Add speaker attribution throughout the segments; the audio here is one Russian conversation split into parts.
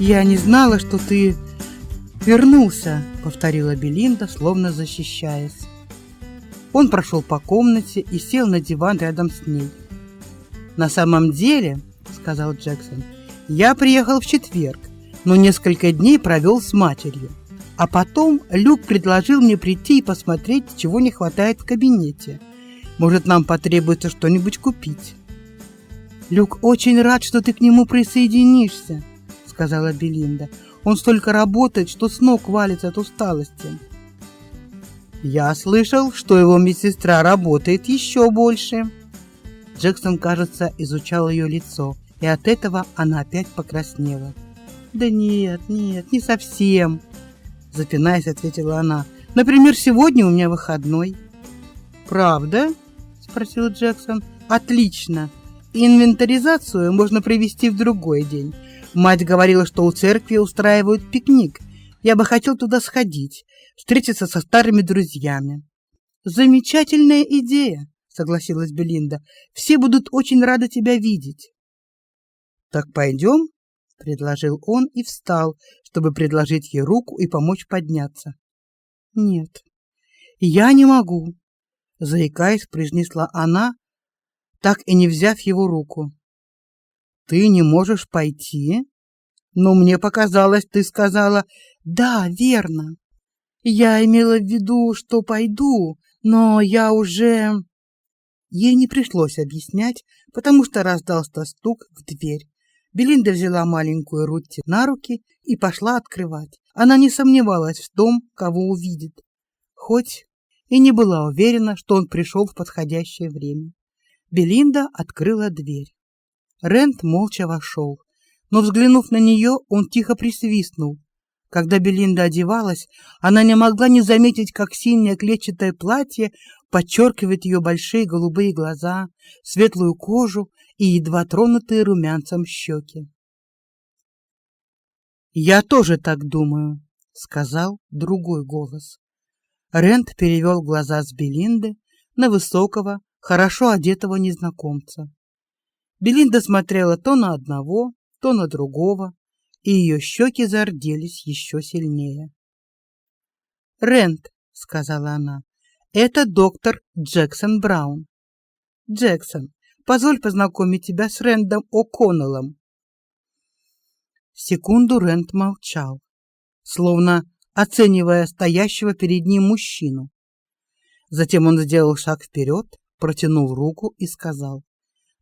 Speaker 1: «Я не знала, что ты вернулся», — повторила Белинда, словно защищаясь. Он прошел по комнате и сел на диван рядом с ней. «На самом деле», — сказал Джексон, — «я приехал в четверг, но несколько дней провел с матерью. А потом Люк предложил мне прийти и посмотреть, чего не хватает в кабинете. Может, нам потребуется что-нибудь купить». «Люк очень рад, что ты к нему присоединишься», сказала Белинда. Он столько работает, что с ног валится от усталости. Я слышал, что его медсестра работает еще больше. Джексон, кажется, изучал ее лицо, и от этого она опять покраснела. Да нет, нет, не совсем, запинаясь, ответила она. Например, сегодня у меня выходной. Правда? спросил Джексон. Отлично. Инвентаризацию можно провести в другой день. Мать говорила, что у церкви устраивают пикник. Я бы хотел туда сходить, встретиться со старыми друзьями. Замечательная идея, согласилась Белинда. Все будут очень рады тебя видеть. Так пойдем? предложил он и встал, чтобы предложить ей руку и помочь подняться. Нет. Я не могу, заикаясь, произнесла она, так и не взяв его руку. Ты не можешь пойти? Но мне показалось, ты сказала: "Да, верно. Я имела в виду, что пойду, но я уже Ей не пришлось объяснять, потому что раздался стук в дверь. Белинда взяла маленькую Рутти на руки и пошла открывать. Она не сомневалась в том, кого увидит, хоть и не была уверена, что он пришел в подходящее время. Белинда открыла дверь. Рент молча вошел, но взглянув на нее, он тихо присвистнул. Когда Белинда одевалась, она не могла не заметить, как синее клетчатое платье подчеркивает ее большие голубые глаза, светлую кожу и едва тронутые румянцем щеки. «Я тоже так думаю», — сказал другой голос. Рент перевел глаза с Белинды на высокого, хорошо одетого незнакомца. Белинда смотрела то на одного, то на другого, и ее щеки зарделись еще сильнее. "Рент", сказала она. "Это доктор Джексон Браун. Джексон, позволь познакомить тебя с Рендом О'Коннеллом". Секунду Рент молчал, словно оценивая стоящего перед ним мужчину. Затем он сделал шаг вперед, протянул руку и сказал: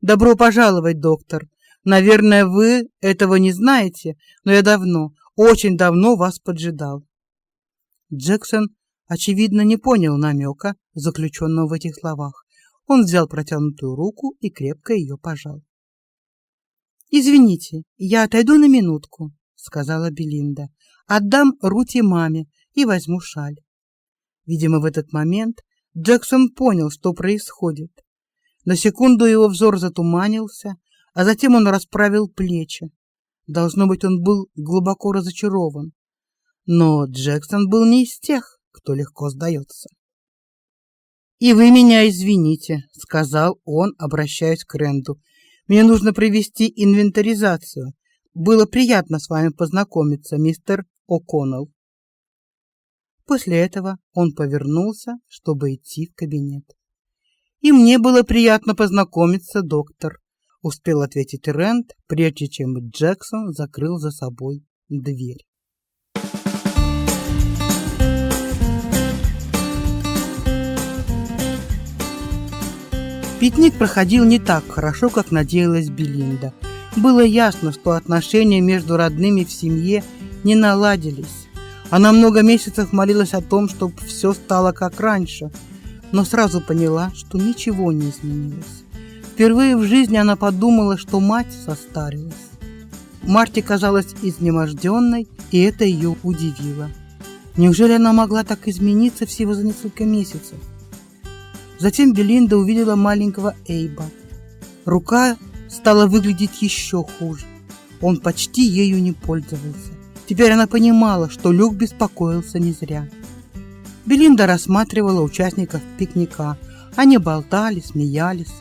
Speaker 1: Добро пожаловать, доктор. Наверное, вы этого не знаете, но я давно, очень давно вас поджидал. Джексон очевидно не понял намека, заключенного в этих словах. Он взял протянутую руку и крепко ее пожал. Извините, я отойду на минутку, сказала Белинда. Отдам Рути маме и возьму шаль. Видимо, в этот момент Джексон понял, что происходит. На секунду его взор затуманился, а затем он расправил плечи. Должно быть, он был глубоко разочарован. Но Джексон был не из тех, кто легко сдается. «И вы меня извините», — сказал он, обращаясь к Ренду. «Мне нужно провести инвентаризацию. Было приятно с вами познакомиться, мистер О'Коннелл». После этого он повернулся, чтобы идти в кабинет. И мне было приятно познакомиться, доктор, успел ответить Рент, прежде чем Джексон закрыл за собой дверь. Пикник проходил не так хорошо, как надеялась Белинда. Было ясно, что отношения между родными в семье не наладились. Она много месяцев молилась о том, чтобы все стало как раньше – но сразу поняла, что ничего не изменилось. Впервые в жизни она подумала, что мать состарилась. Марти казалась изнеможденной, и это ее удивило. Неужели она могла так измениться всего за несколько месяцев? Затем Белинда увидела маленького Эйба. Рука стала выглядеть еще хуже. Он почти ею не пользовался. Теперь она понимала, что Люк беспокоился не зря. Белинда рассматривала участников пикника. Они болтали, смеялись.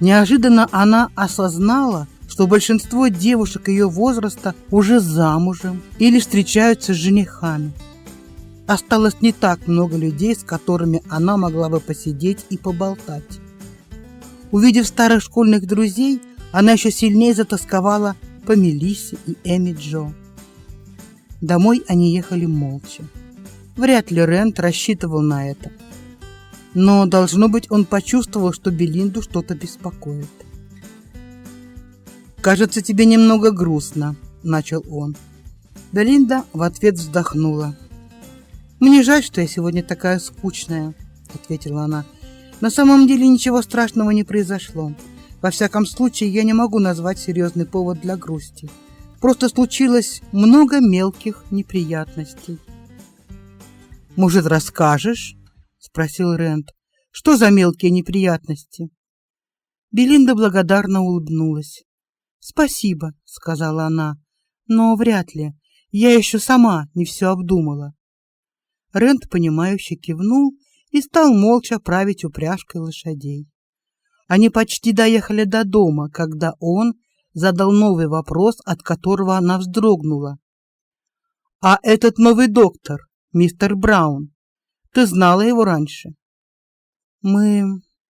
Speaker 1: Неожиданно она осознала, что большинство девушек ее возраста уже замужем или встречаются с женихами. Осталось не так много людей, с которыми она могла бы посидеть и поболтать. Увидев старых школьных друзей, она еще сильнее затасковала по Мелиссе и Эми Джо. Домой они ехали молча. Вряд ли Рент рассчитывал на это. Но, должно быть, он почувствовал, что Белинду что-то беспокоит. «Кажется, тебе немного грустно», — начал он. Белинда в ответ вздохнула. «Мне жаль, что я сегодня такая скучная», — ответила она. «На самом деле ничего страшного не произошло. Во всяком случае, я не могу назвать серьезный повод для грусти. Просто случилось много мелких неприятностей». «Может, расскажешь?» — спросил Рент. «Что за мелкие неприятности?» Белинда благодарно улыбнулась. «Спасибо», — сказала она, — «но вряд ли. Я еще сама не все обдумала. Рент, понимающе кивнул и стал молча править упряжкой лошадей. Они почти доехали до дома, когда он задал новый вопрос, от которого она вздрогнула. «А этот новый доктор, мистер Браун, ты знала его раньше?» «Мы...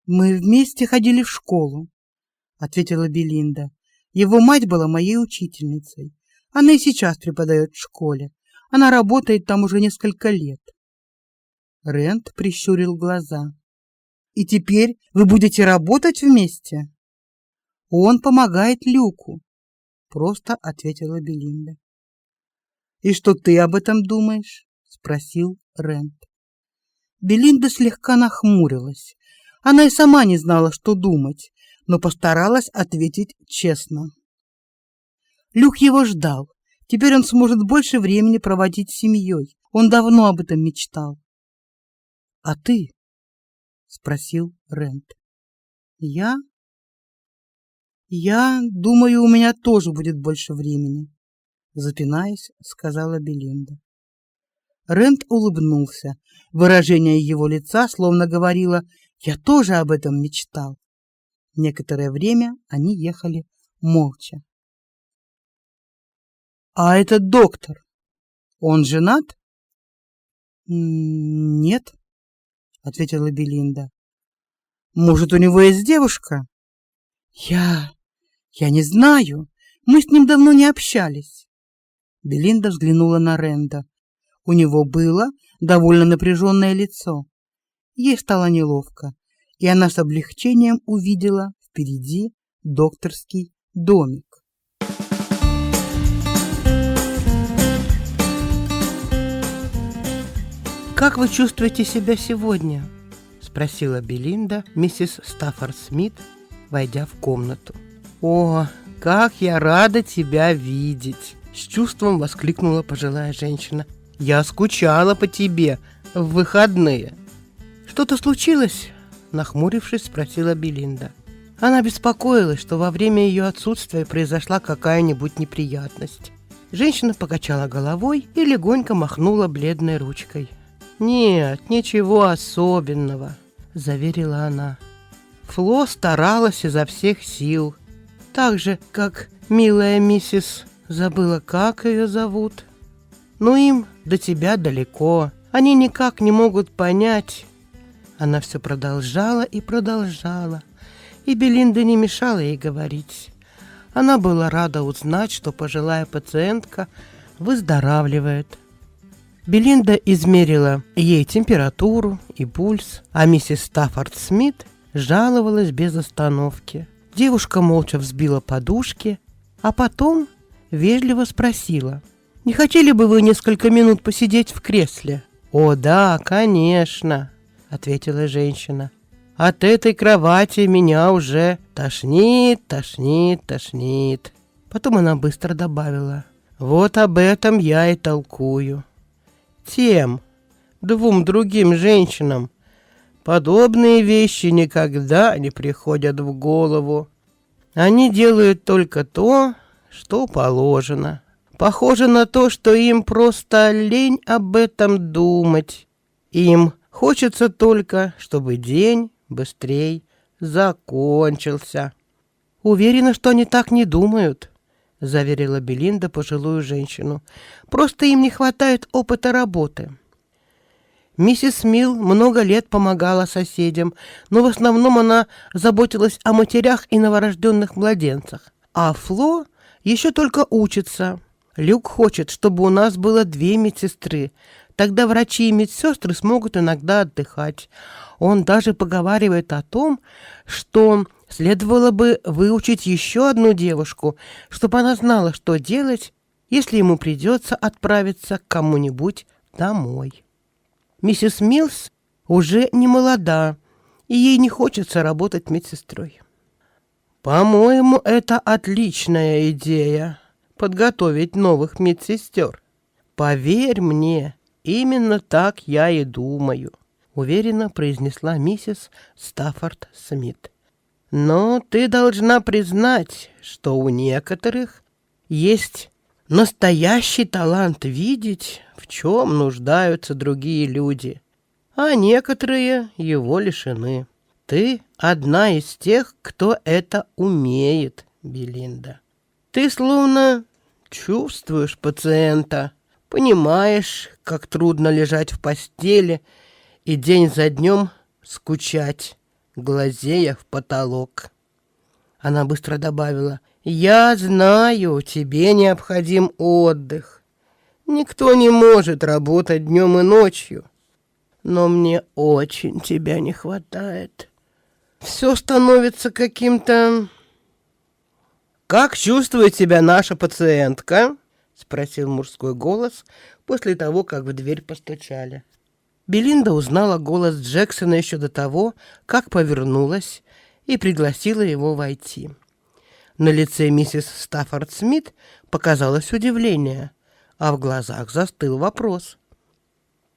Speaker 1: мы вместе ходили в школу», — ответила Белинда. «Его мать была моей учительницей. Она и сейчас преподает в школе. Она работает там уже несколько лет. Рент прищурил глаза. И теперь вы будете работать вместе? Он помогает Люку, просто ответила Белинда. И что ты об этом думаешь? Спросил Рент. Белинда слегка нахмурилась. Она и сама не знала, что думать, но постаралась ответить честно. Люк его ждал. Теперь он сможет больше времени проводить с семьей. Он давно об этом мечтал. — А ты? — спросил Рент. — Я? Я думаю, у меня тоже будет больше времени, запинаясь, сказала Белинда. Рент улыбнулся. Выражение его лица словно говорило: "Я тоже об этом мечтал". Некоторое время они ехали молча. А этот доктор, он женат? Нет, ответила Белинда. Может, у него есть девушка? Я я не знаю. Мы с ним давно не общались. Белинда взглянула на Ренда. У него было довольно напряженное лицо. Ей стало неловко, и она с облегчением увидела впереди докторский домик. «Как вы чувствуете себя сегодня?» — спросила Белинда миссис Стаффорд Смит, войдя в комнату. «О, как я рада тебя видеть!» — с чувством воскликнула пожилая женщина. «Я скучала по тебе в выходные». «Что-то случилось?» — нахмурившись, спросила Белинда. Она беспокоилась, что во время ее отсутствия произошла какая-нибудь неприятность. Женщина покачала головой и легонько махнула бледной ручкой. «Нет, ничего особенного», — заверила она. Фло старалась изо всех сил, так же, как милая миссис забыла, как ее зовут. Но им до тебя далеко, они никак не могут понять. Она все продолжала и продолжала, и Белинда не мешала ей говорить. Она была рада узнать, что пожилая пациентка выздоравливает. Белинда измерила ей температуру и пульс, а миссис Стаффорд Смит жаловалась без остановки. Девушка молча взбила подушки, а потом вежливо спросила, «Не хотели бы вы несколько минут посидеть в кресле?» «О, да, конечно», — ответила женщина. «От этой кровати меня уже тошнит, тошнит, тошнит».
Speaker 2: Потом она быстро добавила. Вот об этом я и толкую. Тем, двум другим женщинам, подобные вещи никогда не приходят в голову. Они делают только то, что положено. Похоже на то, что им просто лень об этом думать. Им хочется только, чтобы день быстрее закончился. Уверена, что они так не думают, заверила Белинда пожилую женщину. Просто им не хватает опыта работы. Миссис Милл много лет помогала соседям, но в основном она заботилась о матерях и новорожденных младенцах. А Фло еще только учится. Люк хочет, чтобы у нас было две медсестры. Тогда врачи и медсестры смогут иногда отдыхать. Он даже поговаривает о том, что следовало бы выучить еще одну девушку, чтобы она знала, что делать, если ему придется отправиться к кому-нибудь домой. Миссис Милс уже не молода, и ей не хочется работать медсестрой. По-моему, это отличная идея подготовить новых медсестер. Поверь мне, именно так я и думаю, уверенно произнесла миссис Стаффорд Смит. Но ты должна признать, что у некоторых есть настоящий талант видеть, в чем нуждаются другие люди, а некоторые его лишены. Ты одна из тех, кто это умеет, Белинда. Ты словно чувствуешь пациента, понимаешь, как трудно лежать в постели и день за днем скучать, глазея в потолок. Она быстро добавила, «Я знаю, тебе необходим отдых. Никто не может работать днем и ночью, но мне очень тебя не хватает. Все становится каким-то «Как чувствует себя наша пациентка?» — спросил мужской голос после того, как в дверь постучали. Белинда узнала голос Джексона еще до того, как повернулась и пригласила его войти. На лице миссис Стаффорд Смит показалось удивление, а в глазах застыл вопрос.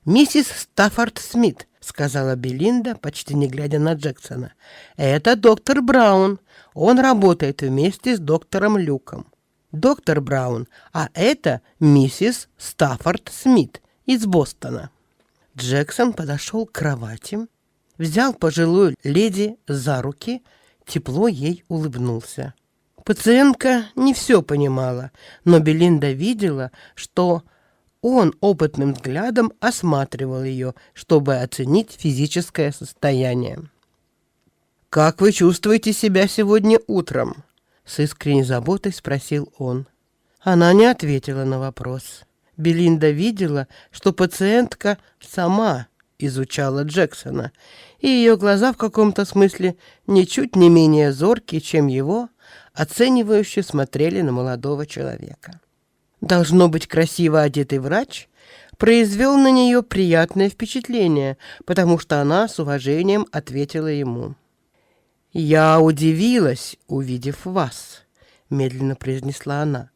Speaker 2: «Миссис Стаффорд Смит», — сказала Белинда, почти не глядя на Джексона, — «это доктор Браун, он работает вместе с доктором Люком. Доктор Браун, а это миссис Стаффорд Смит из Бостона. Джексон подошел к кровати, взял пожилую леди за руки, тепло ей улыбнулся. Пациентка не все понимала, но Белинда видела, что он опытным взглядом осматривал ее, чтобы оценить физическое состояние. «Как вы чувствуете себя сегодня утром?» С искренней заботой спросил он. Она не ответила на вопрос. Белинда видела, что пациентка сама изучала Джексона, и ее глаза в каком-то смысле ничуть не менее зоркие, чем его, оценивающе смотрели на молодого человека. Должно быть, красиво одетый врач произвел на нее приятное впечатление, потому что она с уважением ответила ему. «Я удивилась, увидев вас», — медленно произнесла она,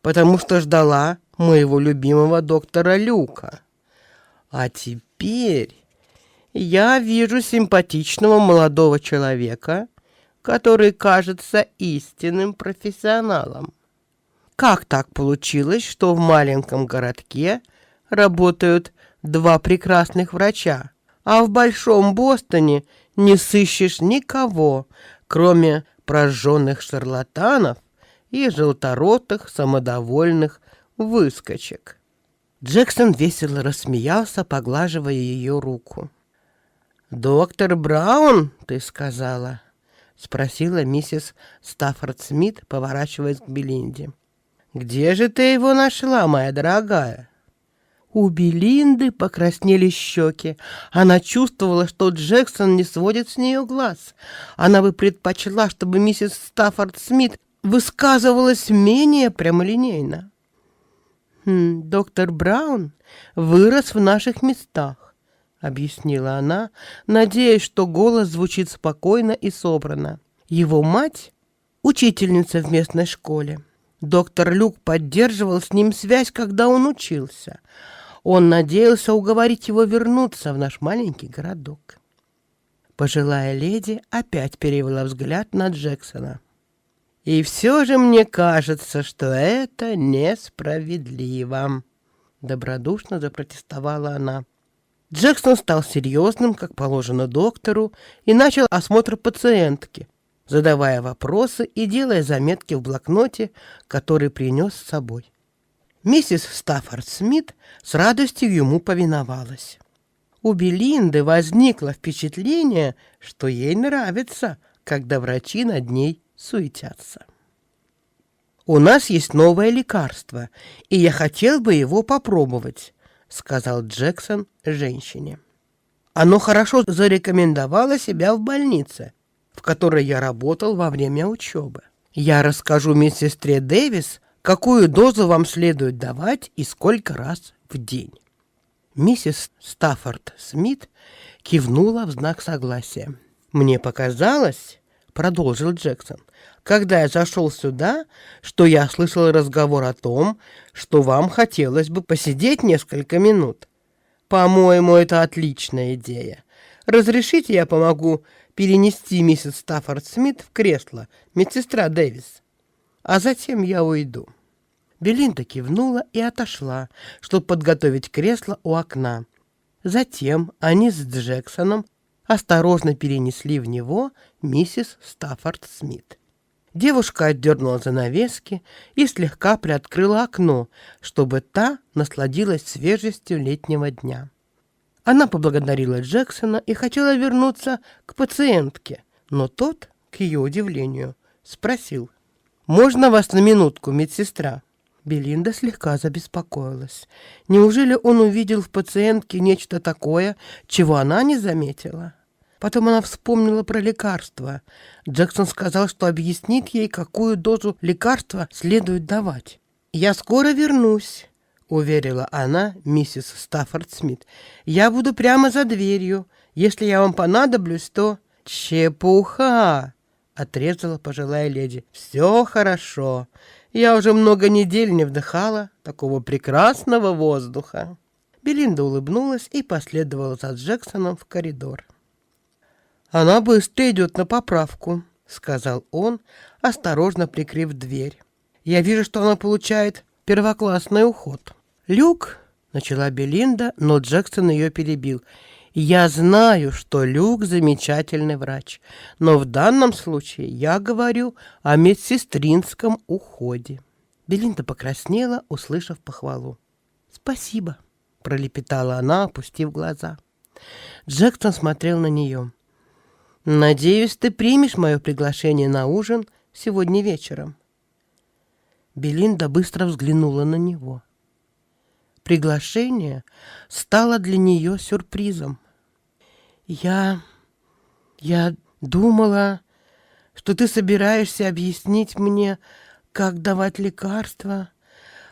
Speaker 2: «потому что ждала моего любимого доктора Люка. А теперь я вижу симпатичного молодого человека, который кажется истинным профессионалом. Как так получилось, что в маленьком городке работают два прекрасных врача, а в большом Бостоне — не сыщешь никого, кроме прожженных шарлатанов и желторотых самодовольных выскочек. Джексон весело рассмеялся, поглаживая ее руку. «Доктор Браун, ты сказала?» — спросила миссис Стаффорд Смит, поворачиваясь к Белинде. «Где же ты его нашла, моя дорогая?» У Белинды покраснели щеки. Она чувствовала, что Джексон не сводит с нее глаз. Она бы предпочла, чтобы миссис Стаффорд Смит высказывалась менее прямолинейно. «Хм, «Доктор Браун вырос в наших местах», — объяснила она, надеясь, что голос звучит спокойно и собрано. «Его мать — учительница в местной школе. Доктор Люк поддерживал с ним связь, когда он учился. Он надеялся уговорить его вернуться в наш маленький городок. Пожилая леди опять перевела взгляд на Джексона. «И все же мне кажется, что это несправедливо», — добродушно запротестовала она. Джексон стал серьезным, как положено доктору, и начал осмотр пациентки, задавая вопросы и делая заметки в блокноте, который принес с собой. Миссис Стаффорд Смит с радостью ему повиновалась. У Белинды возникло впечатление, что ей нравится, когда врачи над ней суетятся. «У нас есть новое лекарство, и я хотел бы его попробовать», сказал Джексон женщине. Оно хорошо зарекомендовало себя в больнице, в которой я работал во время учебы. Я расскажу медсестре Дэвис, какую дозу вам следует давать и сколько раз в день. Миссис Стаффорд Смит кивнула в знак согласия. «Мне показалось, — продолжил Джексон, — когда я зашел сюда, что я слышал разговор о том, что вам хотелось бы посидеть несколько минут. По-моему, это отличная идея. Разрешите, я помогу перенести миссис Стаффорд Смит в кресло, медсестра Дэвис, а затем я уйду». Белинда кивнула и отошла, чтобы подготовить кресло у окна. Затем они с Джексоном осторожно перенесли в него миссис Стаффорд Смит. Девушка отдернула занавески и слегка приоткрыла окно, чтобы та насладилась свежестью летнего дня. Она поблагодарила Джексона и хотела вернуться к пациентке, но тот, к ее удивлению, спросил, «Можно вас на минутку, медсестра?» Белинда слегка забеспокоилась. Неужели он увидел в пациентке нечто такое, чего она не заметила? Потом она вспомнила про лекарства. Джексон сказал, что объяснит ей, какую дозу лекарства следует давать. «Я скоро вернусь», — уверила она миссис Стаффорд Смит. «Я буду прямо за дверью. Если я вам понадоблюсь, то...» «Чепуха!» — отрезала пожилая леди. «Все хорошо. Я уже много недель не вдыхала такого прекрасного воздуха». Белинда улыбнулась и последовала за Джексоном в коридор. «Она быстро идет на поправку», — сказал он, осторожно прикрыв дверь. «Я вижу, что она получает первоклассный уход». «Люк», — начала Белинда, но Джексон ее перебил. «Я знаю, что Люк замечательный врач, но в данном случае я говорю о медсестринском уходе». Белинда покраснела, услышав похвалу. «Спасибо», — пролепетала она, опустив глаза. Джексон смотрел на нее. «Надеюсь, ты примешь мое приглашение на ужин сегодня вечером». Белинда быстро взглянула на него. Приглашение стало для нее сюрпризом. «Я... я думала, что ты собираешься объяснить мне, как давать лекарства.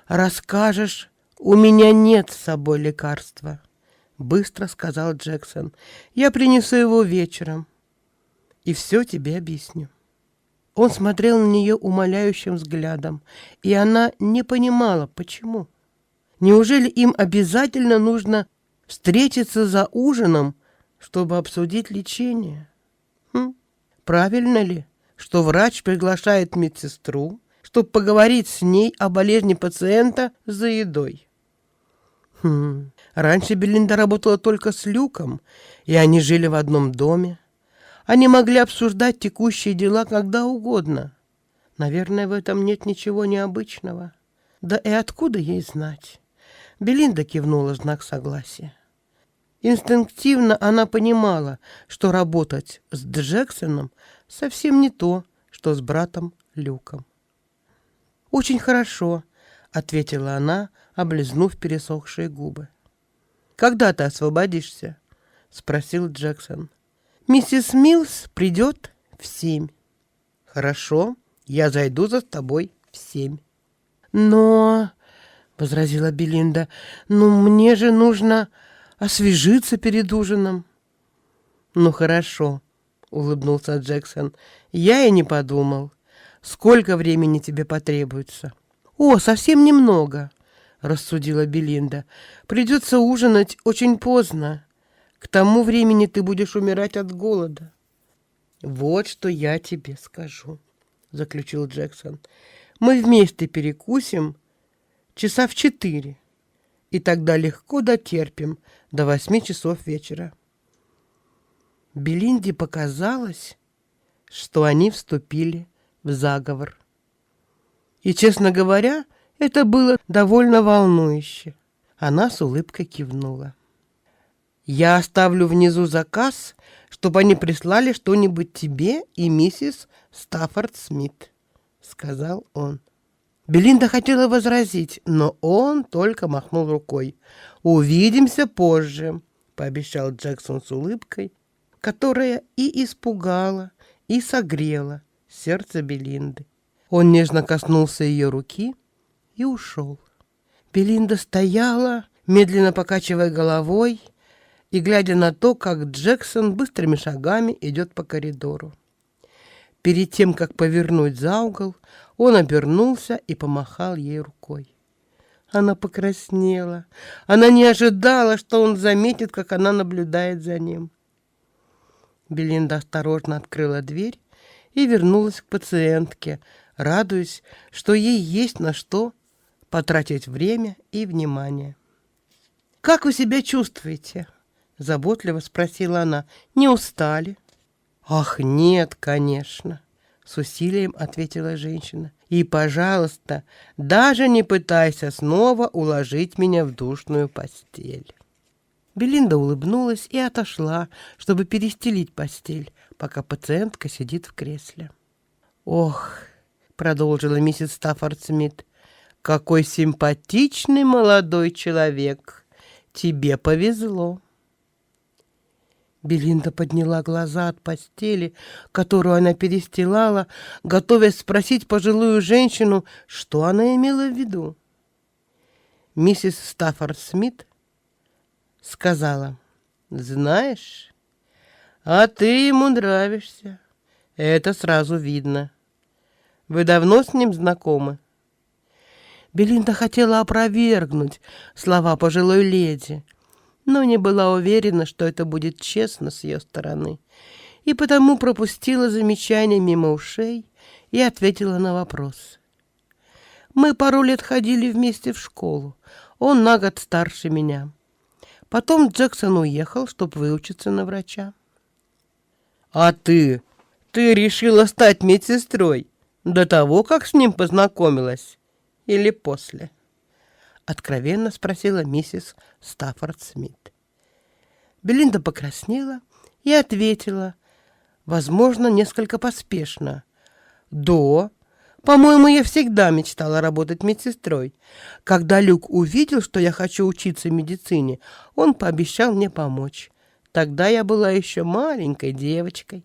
Speaker 2: Расскажешь, у меня нет с собой лекарства», — быстро сказал Джексон. «Я принесу его вечером и все тебе объясню». Он смотрел на нее умоляющим взглядом, и она не понимала, почему. Неужели им обязательно нужно встретиться за ужином, чтобы обсудить лечение? Хм, правильно ли, что врач приглашает медсестру, чтобы поговорить с ней о болезни пациента за едой? Хм, раньше Белинда работала только с Люком, и они жили в одном доме. Они могли обсуждать текущие дела когда угодно. Наверное, в этом нет ничего необычного. Да и откуда ей знать? Белинда кивнула знак согласия. Инстинктивно она понимала, что работать с Джексоном совсем не то, что с братом Люком. «Очень хорошо», — ответила она, облизнув пересохшие губы. «Когда ты освободишься?» — спросил Джексон. Миссис Милс придет в семь. Хорошо, я зайду за тобой в семь. Но, — возразила Белинда, — ну мне же нужно освежиться перед ужином. Ну хорошо, — улыбнулся Джексон, — я и не подумал. Сколько времени тебе потребуется? — «О, совсем немного», — рассудила Белинда. «Придется ужинать очень поздно. К тому времени ты будешь умирать от голода». «Вот что я тебе скажу», — заключил Джексон. «Мы вместе перекусим часа в четыре, и тогда легко дотерпим до восьми часов вечера». Белинде показалось, что они вступили в заговор. И, честно говоря, это было довольно волнующе. Она с улыбкой кивнула. «Я оставлю внизу заказ, чтобы они прислали что-нибудь тебе и миссис Стаффорд Смит», — сказал он. Белинда хотела возразить, но он только махнул рукой. «Увидимся позже», — пообещал Джексон с улыбкой, которая и испугала, и согрела сердце Белинды. Он нежно коснулся ее руки и ушел. Белинда стояла, медленно покачивая головой и глядя на то, как Джексон быстрыми шагами идет по коридору. Перед тем, как повернуть за угол, он обернулся и помахал ей рукой. Она покраснела. Она не ожидала, что он заметит, как она наблюдает за ним. Белинда осторожно открыла дверь и вернулась к пациентке, радуясь, что ей есть на что потратить время и внимание. «Как вы себя чувствуете?» — заботливо спросила она. «Не устали?» «Ах, нет, конечно!» — с усилием ответила женщина. «И, пожалуйста, даже не пытайся снова уложить меня в душную постель». Белинда улыбнулась и отошла, чтобы перестелить постель, пока пациентка сидит в кресле. «Ох!» — продолжила миссис Стаффорд Смит. «Какой симпатичный молодой человек! Тебе повезло!» Белинда подняла глаза от постели, которую она перестилала, готовясь спросить пожилую женщину, что она имела в виду. Миссис Стаффорд Смит сказала, «Знаешь, а ты ему нравишься, это сразу видно. Вы давно с ним знакомы?» Белинда хотела опровергнуть слова пожилой леди, но не была уверена, что это будет честно с ее стороны, и потому пропустила замечание мимо ушей и ответила на вопрос. «Мы пару лет ходили вместе в школу, он на год старше меня». Потом Джексон уехал, чтобы выучиться на врача. «А ты? Ты решила стать медсестрой до того, как с ним познакомилась? Или после?» Откровенно спросила миссис Стаффорд Смит. Белинда покраснела и ответила, возможно, несколько поспешно. «До по-моему, я всегда мечтала работать медсестрой. Когда Люк увидел, что я хочу учиться медицине, он пообещал мне помочь. Тогда я была еще маленькой девочкой.